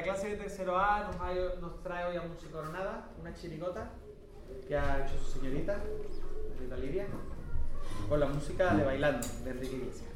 La clase de tercero A nos, nos trae hoy a Música Coronada, una chirigota que ha hecho su señorita, la señorita Lidia, con la música de Bailando, de Enrique Iglesias.